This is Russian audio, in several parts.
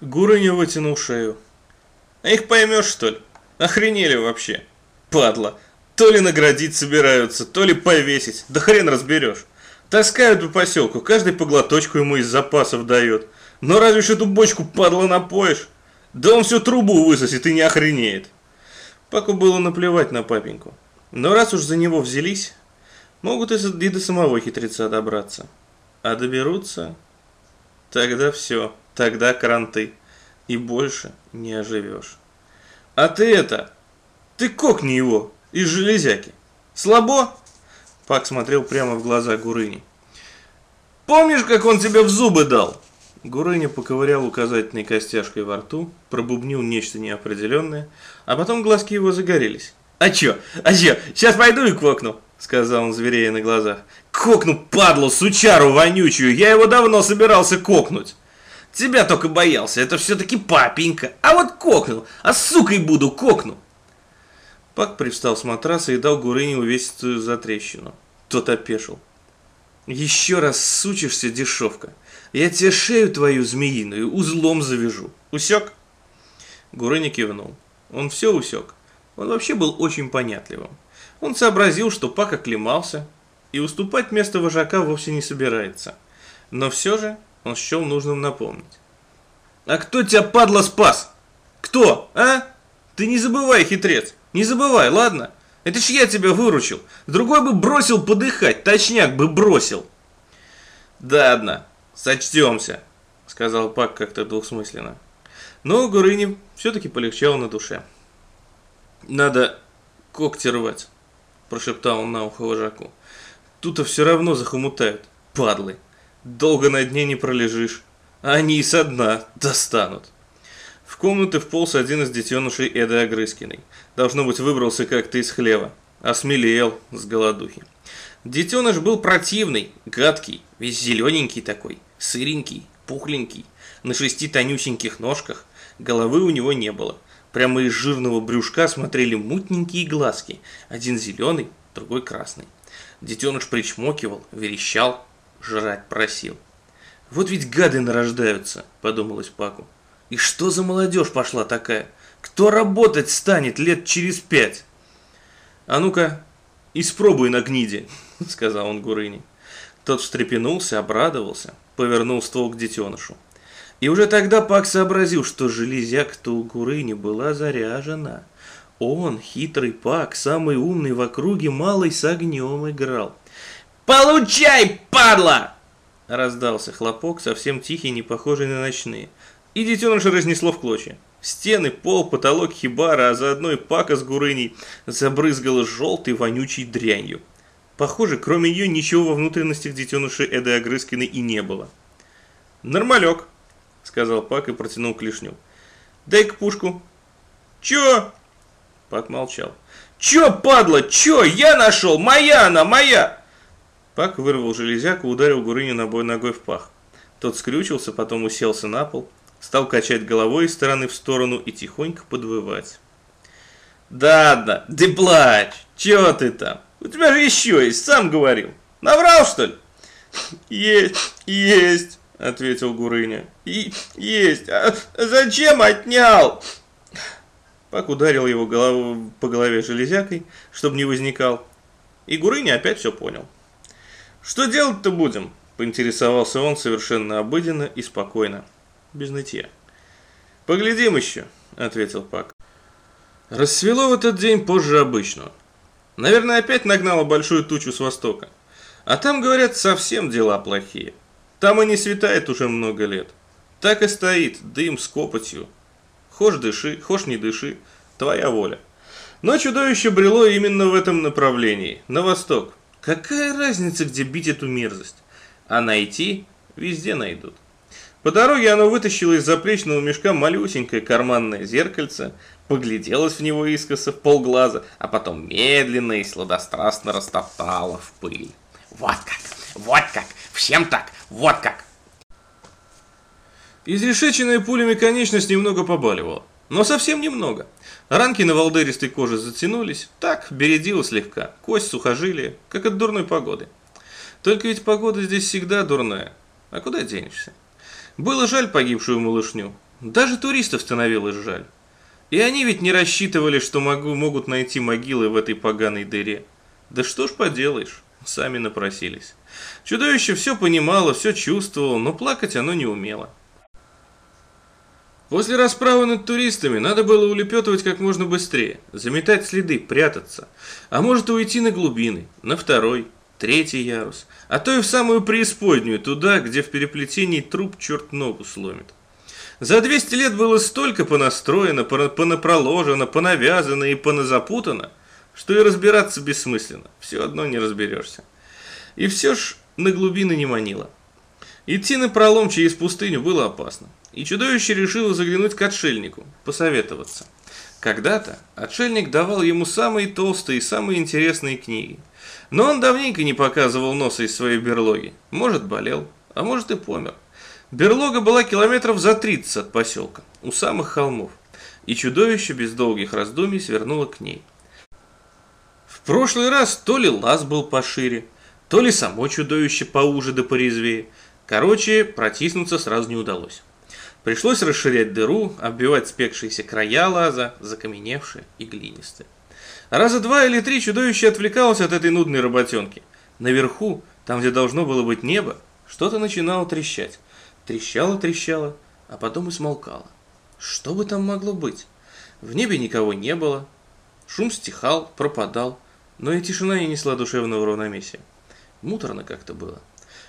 Гурыня вытянул шею. А их поймешь, что ли? Охренели вообще. Падла. То ли наградить собираются, то ли повесить. Да хрен разберешь. Таскают по поселку, каждый по глоточку ему из запасов дает. Но разве ж эту бочку, падла, напоишь? Да он всю трубу высосет и не охренеет. Паку было наплевать на папеньку. Но раз уж за него взялись, могут и до самого хитреца добраться. А доберутся, тогда все, тогда кранты. И больше не оживешь. А ты это, ты кокни его из железяки. Слабо? Пак смотрел прямо в глаза Гурыни. Помнишь, как он тебе в зубы дал? Гурыня поковырял указательной костяшкой во рту, пробубнил нечто неопределенное, а потом глазки его загорелись. «А чё? А чё? Сейчас пойду и кокну!» — сказал он зверея на глазах. «Кокну, падлу, сучару вонючую! Я его давно собирался кокнуть!» «Тебя только боялся, это все-таки папенька! А вот кокнул! А сукой буду, кокну!» Пак привстал с матраса и дал Гурыне увесистую затрещину. Тот опешил. «Еще раз сучишься, дешевка!» Я тебе шею твою змеиную узлом завяжу. Усек? Гурыня кивнул. Он все усек. Он вообще был очень понятливым. Он сообразил, что Пак оклемался, и уступать место вожака вовсе не собирается. Но все же он счел нужным напомнить. «А кто тебя, падла, спас? Кто, а? Ты не забывай, хитрец, не забывай, ладно? Это ж я тебя выручил. Другой бы бросил подыхать, точняк бы бросил». «Да, одна, «Сочтемся», — сказал Пак как-то двухсмысленно. Но Гурыне все-таки полегчало на душе. «Надо когти рвать», – прошептал он на ухо вожаку. «Тут-то все равно захомутают, падлы. Долго на дне не пролежишь, а они и со дна достанут». В комнаты вполз один из детенышей Эды Огрызкиной. Должно быть, выбрался как-то из хлева. Осмелел с голодухи. Детеныш был противный, гадкий, весь зелененький такой сыренький, пухленький, на шести тонюсеньких ножках, головы у него не было. Прямо из жирного брюшка смотрели мутненькие глазки, один зеленый, другой красный. Детеныш причмокивал, верещал, жрать просил. «Вот ведь гады нарождаются», – подумалось Паку. «И что за молодежь пошла такая? Кто работать станет лет через пять?» «А ну-ка, испробуй на гниде», – сказал он Гурыне. Тот встрепенулся, обрадовался, повернул ствол к детенышу. И уже тогда Пак сообразил, что железяка-то у Гурыни была заряжена. Он, хитрый Пак, самый умный в округе, малый с огнем играл. «Получай, падла!» Раздался хлопок, совсем тихий, не похожий на ночные. И детеныша разнесло в клочья. Стены, пол, потолок хибара, а заодно и Пака с Гурыней забрызгало желтой вонючей дрянью. Похоже, кроме нее ничего во внутренностях детеныши Эды Огрызкиной и не было. «Нормалек», — сказал Пак и протянул клешню. «Дай-ка пушку». «Чё?» Пак молчал. «Чё, падла, чё? Я нашел! Моя она, моя!» Пак вырвал железяку, ударил Гурыню ногой в пах. Тот скрючился, потом уселся на пол, стал качать головой из стороны в сторону и тихонько подвывать. «Да, да, ты плачь! Чё ты там? У тебя же еще есть, сам говорил. Наврал, что ли? Есть, есть, ответил Гурыня. И есть. А зачем отнял? Пак ударил его голову, по голове железякой, чтобы не возникал. И Гурыня опять все понял. Что делать-то будем? Поинтересовался он совершенно обыденно и спокойно, без нытья. «Поглядим еще», — ответил Пак. Рассвело в этот день позже обычного. Наверное, опять нагнала большую тучу с востока. А там, говорят, совсем дела плохие. Там и не светает уже много лет. Так и стоит, дым с копотью. Хошь дыши, хошь не дыши, твоя воля. Но чудовище брело именно в этом направлении, на восток. Какая разница, где бить эту мерзость? А найти везде найдут. По дороге оно вытащило из заплечного мешка малюсенькое карманное зеркальце, погляделось в него искоса в полглаза, а потом медленно и сладострастно растоптало в пыль. Вот как, вот как, всем так, вот как. Изрешеченная пулями конечность немного побаливала, но совсем немного. Ранки на волдыристой коже затянулись, так, бередила слегка, кость сухожилия, как от дурной погоды. Только ведь погода здесь всегда дурная, а куда денешься? Было жаль погибшую малышню, Даже туристов становилось жаль. И они ведь не рассчитывали, что могу, могут найти могилы в этой поганой дыре. Да что ж поделаешь, сами напросились. Чудовище все понимало, все чувствовало, но плакать оно не умело. После расправы над туристами надо было улепетывать как можно быстрее, заметать следы, прятаться. А может уйти на глубины, на второй, третий ярус, а то и в самую преисподнюю, туда, где в переплетении труп черт ногу сломит. За 200 лет было столько понастроено, понапроложено, понавязано и поназапутано, что и разбираться бессмысленно, все одно не разберешься. И все ж на глубины не манило. Идти на пролом через пустыню было опасно. И чудовище решило заглянуть к отшельнику, посоветоваться. Когда-то отшельник давал ему самые толстые и самые интересные книги. Но он давненько не показывал носа из своей берлоги. Может, болел, а может и помер. Берлога была километров за 30 от поселка, у самых холмов. И чудовище без долгих раздумий свернуло к ней. В прошлый раз то ли лаз был пошире, то ли само чудовище поуже да порезвее. Короче, протиснуться сразу не удалось. Пришлось расширять дыру, оббивать спекшиеся края лаза, закаменевшие и глинистые. Раза два или три чудовище отвлекалось от этой нудной работенки. Наверху, там, где должно было быть небо, что-то начинало трещать. Трещало, трещало, а потом и смолкало. Что бы там могло быть? В небе никого не было. Шум стихал, пропадал, но и тишина не несла душевного равновесия. Муторно как-то было.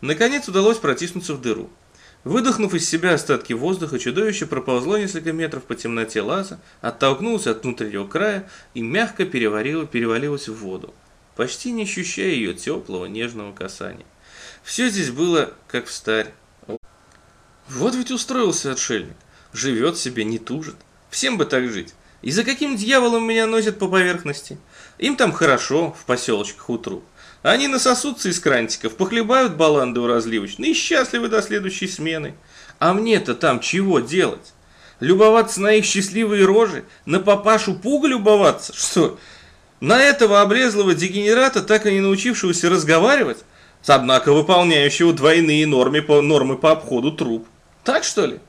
Наконец удалось протиснуться в дыру. Выдохнув из себя остатки воздуха, чудовище проползло несколько метров по темноте лаза, оттолкнулось от внутреннего края и мягко переварило, перевалилось в воду, почти не ощущая ее теплого, нежного касания. Все здесь было как в старь. Вот ведь устроился отшельник. Живет себе, не тужит. Всем бы так жить. И за каким дьяволом меня носят по поверхности? Им там хорошо, в поселочках у труп. Они насосутся из крантиков, похлебают баланды у разливочной и счастливы до следующей смены. А мне-то там чего делать? Любоваться на их счастливые рожи? На папашу Пуга любоваться? Что? На этого обрезлого дегенерата, так и не научившегося разговаривать? Однако выполняющего двойные нормы по, нормы по обходу труп. Так что ли?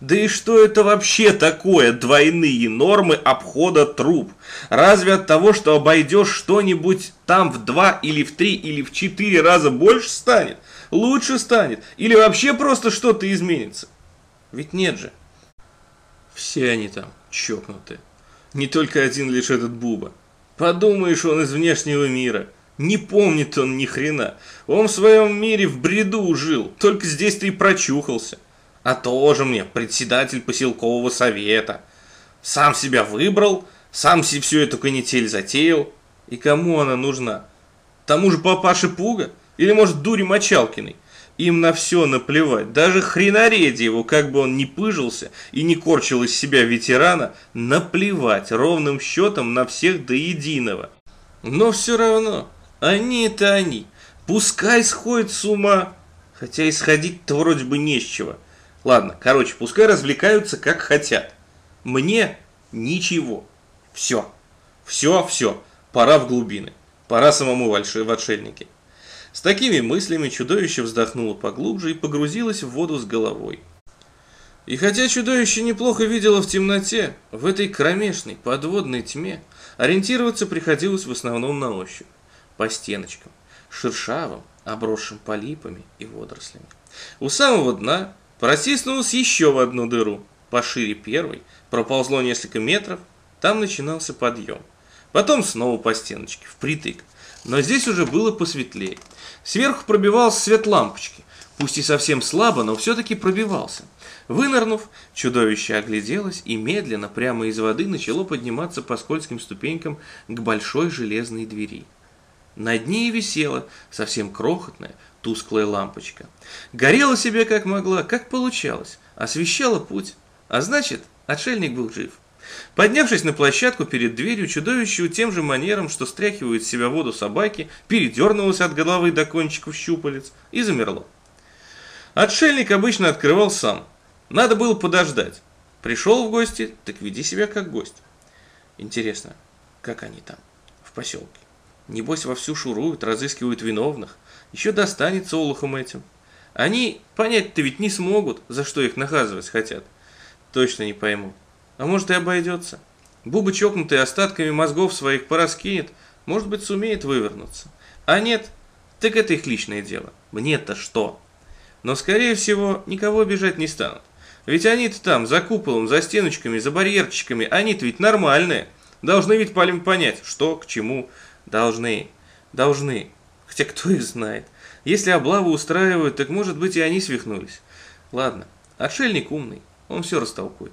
Да и что это вообще такое двойные нормы обхода труб? Разве от того, что обойдешь что-нибудь там в два или в три или в четыре раза больше станет? Лучше станет? Или вообще просто что-то изменится? Ведь нет же. Все они там чокнуты. Не только один лишь этот Буба. Подумаешь, он из внешнего мира. Не помнит он ни хрена. Он в своем мире в бреду жил. Только здесь-то и прочухался. А тоже мне председатель поселкового совета. Сам себя выбрал, сам себе всю эту канитель затеял. И кому она нужна? Тому же папаше Пуга? Или, может, дуре Мочалкиной? Им на все наплевать. Даже хренареди его, как бы он ни пыжился и не корчил из себя ветерана, наплевать ровным счетом на всех до единого. Но все равно, они это они. Пускай сходит с ума. Хотя исходить-то вроде бы не с чего. Ладно, короче, пускай развлекаются как хотят. Мне ничего. Все. Все, все. Пора в глубины. Пора самому в отшельнике. С такими мыслями чудовище вздохнуло поглубже и погрузилось в воду с головой. И хотя чудовище неплохо видело в темноте, в этой кромешной подводной тьме, ориентироваться приходилось в основном на ощупь, по стеночкам, шершавым, обросшим полипами и водорослями. У самого дна Протиснулось еще в одну дыру, пошире первой, проползло несколько метров, там начинался подъем. Потом снова по стеночке, впритык. Но здесь уже было посветлее. Сверху пробивался свет лампочки, пусть и совсем слабо, но все-таки пробивался. Вынырнув, чудовище огляделось и медленно прямо из воды начало подниматься по скользким ступенькам к большой железной двери. Над ней висела, совсем крохотная, тусклая лампочка. Горела себе как могла, как получалось, освещала путь. А значит, отшельник был жив. Поднявшись на площадку перед дверью, чудовище тем же манером, что стряхивают с себя воду собаки, передернулось от головы до кончиков щупалец и замерло. Отшельник обычно открывал сам. Надо было подождать. Пришел в гости, так веди себя как гость. Интересно, как они там, в поселке? Небось вовсю шуруют, разыскивают виновных. Еще достанется олухам этим. Они понять-то ведь не смогут, за что их наказывать хотят. точно не поймут. А может и обойдется. Буба чокнутый остатками мозгов своих пораскинет, может быть сумеет вывернуться. А нет, так это их личное дело. Мне-то что? Но скорее всего никого обижать не станут. Ведь они-то там, за куполом, за стеночками, за барьерчиками, они-то ведь нормальные. Должны ведь понять, что, к чему. Должны. Должны. Хотя кто их знает. Если облаву устраивают, так может быть и они свихнулись. Ладно, отшельник умный, он все растолкует.